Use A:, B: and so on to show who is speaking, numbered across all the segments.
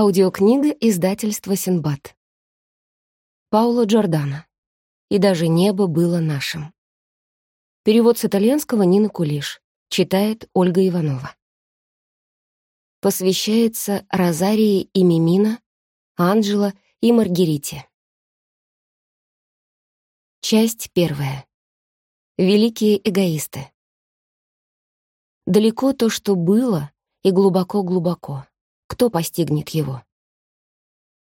A: Аудиокнига издательства «Синбад». Пауло Джордано. «И даже небо было нашим». Перевод с итальянского Нина Кулиш. Читает Ольга Иванова. Посвящается Розарии и Мимина, Анджело и Маргерите. Часть первая. Великие эгоисты. Далеко то, что было, и глубоко-глубоко. Кто постигнет его?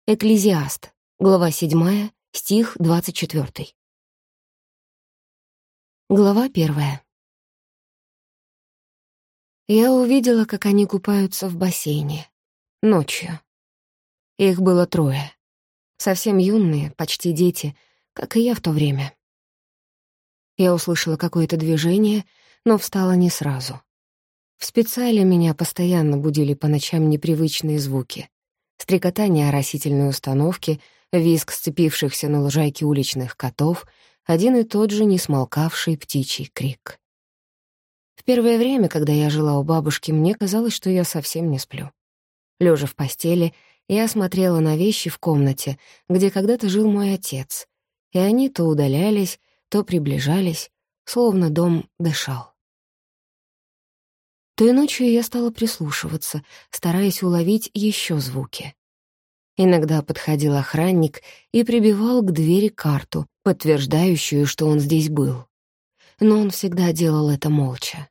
A: Экклезиаст, глава 7, стих 24. Глава 1. Я увидела, как они купаются в бассейне. Ночью. Их было трое. Совсем юные, почти дети, как и я в то время. Я услышала какое-то движение, но встала не сразу. В специале меня постоянно будили по ночам непривычные звуки. Стрекотание оросительной установки, визг сцепившихся на лужайке уличных котов, один и тот же несмолкавший птичий крик. В первое время, когда я жила у бабушки, мне казалось, что я совсем не сплю. Лежа в постели, я смотрела на вещи в комнате, где когда-то жил мой отец, и они то удалялись, то приближались, словно дом дышал. Той ночью я стала прислушиваться, стараясь уловить еще звуки. Иногда подходил охранник и прибивал к двери карту, подтверждающую, что он здесь был. Но он всегда делал это молча.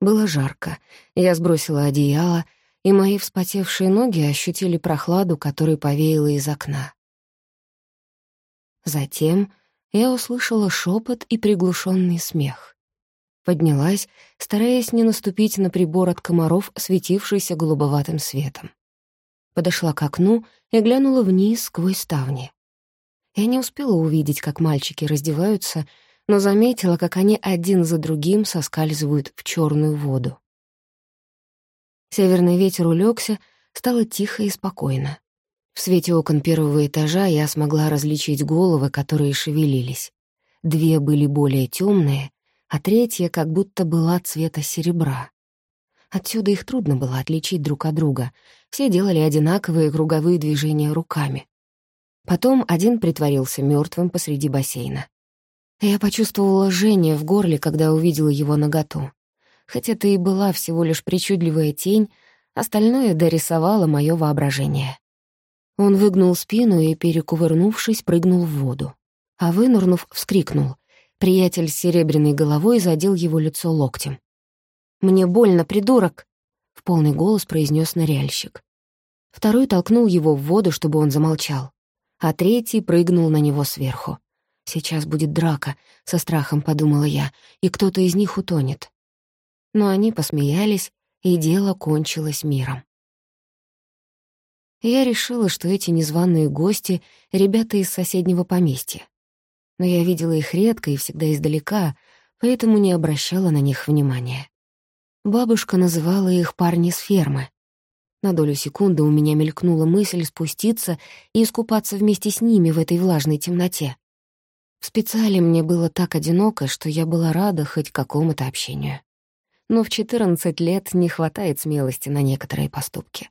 A: Было жарко, я сбросила одеяло, и мои вспотевшие ноги ощутили прохладу, которой повеяло из окна. Затем я услышала шепот и приглушенный смех поднялась, стараясь не наступить на прибор от комаров, светившийся голубоватым светом. Подошла к окну и глянула вниз сквозь ставни. Я не успела увидеть, как мальчики раздеваются, но заметила, как они один за другим соскальзывают в черную воду. Северный ветер улегся, стало тихо и спокойно. В свете окон первого этажа я смогла различить головы, которые шевелились. Две были более темные, а третья как будто была цвета серебра. Отсюда их трудно было отличить друг от друга. Все делали одинаковые круговые движения руками. Потом один притворился мертвым посреди бассейна. Я почувствовала жжение в горле, когда увидела его наготу. Хоть это и была всего лишь причудливая тень, остальное дорисовало мое воображение. Он выгнул спину и, перекувырнувшись, прыгнул в воду. А вынурнув, вскрикнул. Приятель с серебряной головой задел его лицо локтем. «Мне больно, придурок!» — в полный голос произнес ныряльщик. Второй толкнул его в воду, чтобы он замолчал, а третий прыгнул на него сверху. «Сейчас будет драка», — со страхом подумала я, «и кто-то из них утонет». Но они посмеялись, и дело кончилось миром. Я решила, что эти незваные гости — ребята из соседнего поместья но я видела их редко и всегда издалека, поэтому не обращала на них внимания. Бабушка называла их парни с фермы. На долю секунды у меня мелькнула мысль спуститься и искупаться вместе с ними в этой влажной темноте. В специале мне было так одиноко, что я была рада хоть какому-то общению. Но в 14 лет не хватает смелости на некоторые поступки.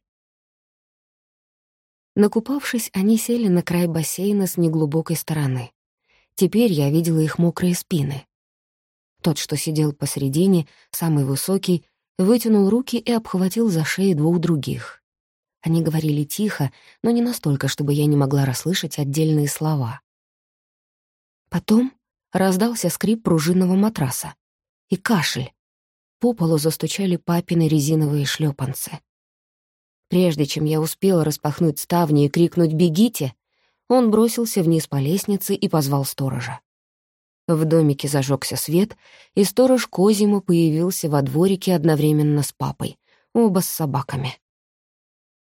A: Накупавшись, они сели на край бассейна с неглубокой стороны. Теперь я видела их мокрые спины. Тот, что сидел посредине, самый высокий, вытянул руки и обхватил за шеи двух других. Они говорили тихо, но не настолько, чтобы я не могла расслышать отдельные слова. Потом раздался скрип пружинного матраса и кашель. По полу застучали папины резиновые шлепанцы. Прежде чем я успела распахнуть ставни и крикнуть «Бегите!», он бросился вниз по лестнице и позвал сторожа. В домике зажегся свет, и сторож Козимо появился во дворике одновременно с папой, оба с собаками.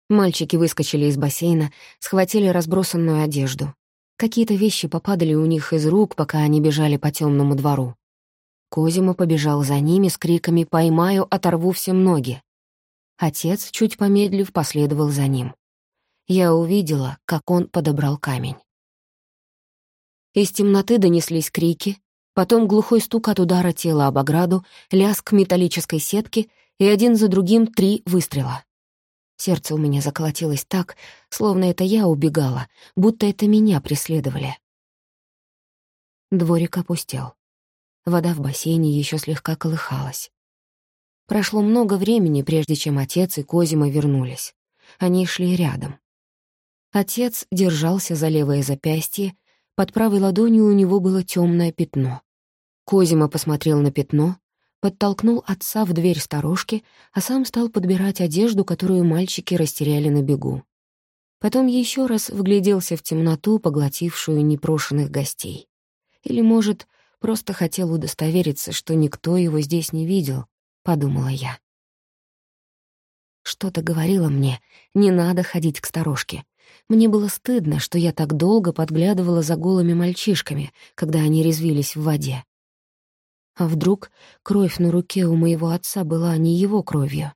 A: Мальчики выскочили из бассейна, схватили разбросанную одежду. Какие-то вещи попадали у них из рук, пока они бежали по темному двору. Козимо побежал за ними с криками «Поймаю, оторву всем ноги!». Отец, чуть помедлив, последовал за ним я увидела, как он подобрал камень. Из темноты донеслись крики, потом глухой стук от удара тела об ограду, лязг металлической сетки и один за другим три выстрела. Сердце у меня заколотилось так, словно это я убегала, будто это меня преследовали. Дворик опустел. Вода в бассейне еще слегка колыхалась. Прошло много времени, прежде чем отец и Козима вернулись. Они шли рядом. Отец держался за левое запястье, под правой ладонью у него было темное пятно. Козима посмотрел на пятно, подтолкнул отца в дверь сторожки, а сам стал подбирать одежду, которую мальчики растеряли на бегу. Потом еще раз вгляделся в темноту, поглотившую непрошенных гостей. Или, может, просто хотел удостовериться, что никто его здесь не видел, подумала я. Что-то говорило мне, не надо ходить к сторожке. Мне было стыдно, что я так долго подглядывала за голыми мальчишками, когда они резвились в воде. А вдруг кровь на руке у моего отца была не его кровью?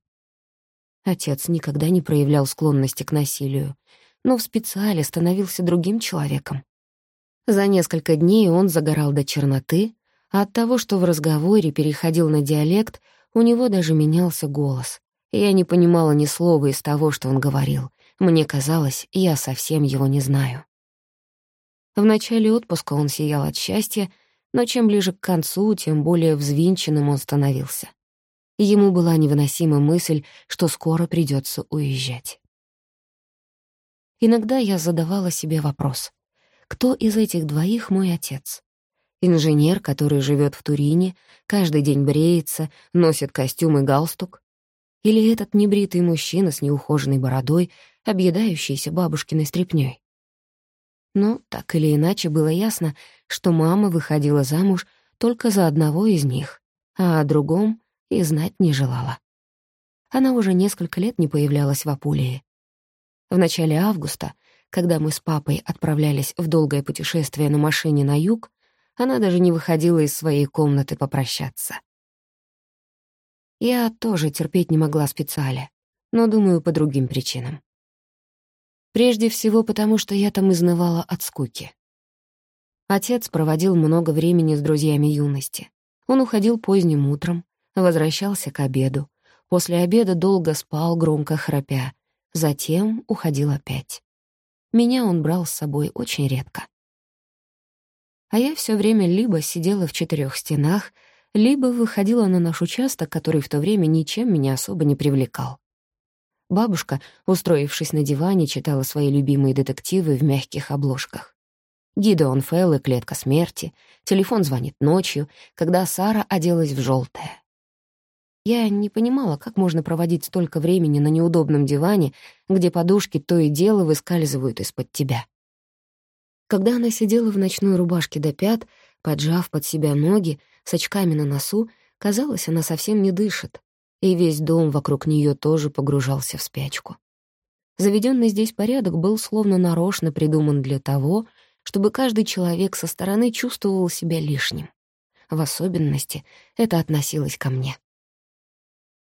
A: Отец никогда не проявлял склонности к насилию, но в специале становился другим человеком. За несколько дней он загорал до черноты, а от того, что в разговоре переходил на диалект, у него даже менялся голос. Я не понимала ни слова из того, что он говорил. Мне казалось, я совсем его не знаю. В начале отпуска он сиял от счастья, но чем ближе к концу, тем более взвинченным он становился. Ему была невыносима мысль, что скоро придется уезжать. Иногда я задавала себе вопрос, кто из этих двоих мой отец? Инженер, который живет в Турине, каждый день бреется, носит костюм и галстук? Или этот небритый мужчина с неухоженной бородой, объедающийся бабушкиной стряпнёй? Но так или иначе было ясно, что мама выходила замуж только за одного из них, а о другом и знать не желала. Она уже несколько лет не появлялась в Апулии. В начале августа, когда мы с папой отправлялись в долгое путешествие на машине на юг, она даже не выходила из своей комнаты попрощаться. Я тоже терпеть не могла специально, но, думаю, по другим причинам. Прежде всего потому, что я там изнывала от скуки. Отец проводил много времени с друзьями юности. Он уходил поздним утром, возвращался к обеду. После обеда долго спал, громко храпя. Затем уходил опять. Меня он брал с собой очень редко. А я все время либо сидела в четырех стенах, либо выходила на наш участок, который в то время ничем меня особо не привлекал. Бабушка, устроившись на диване, читала свои любимые детективы в мягких обложках. Гидеон Фелл и клетка смерти, телефон звонит ночью, когда Сара оделась в желтое. Я не понимала, как можно проводить столько времени на неудобном диване, где подушки то и дело выскальзывают из-под тебя. Когда она сидела в ночной рубашке до пят, поджав под себя ноги, с очками на носу, казалось, она совсем не дышит, и весь дом вокруг нее тоже погружался в спячку. Заведенный здесь порядок был словно нарочно придуман для того, чтобы каждый человек со стороны чувствовал себя лишним. В особенности это относилось ко мне.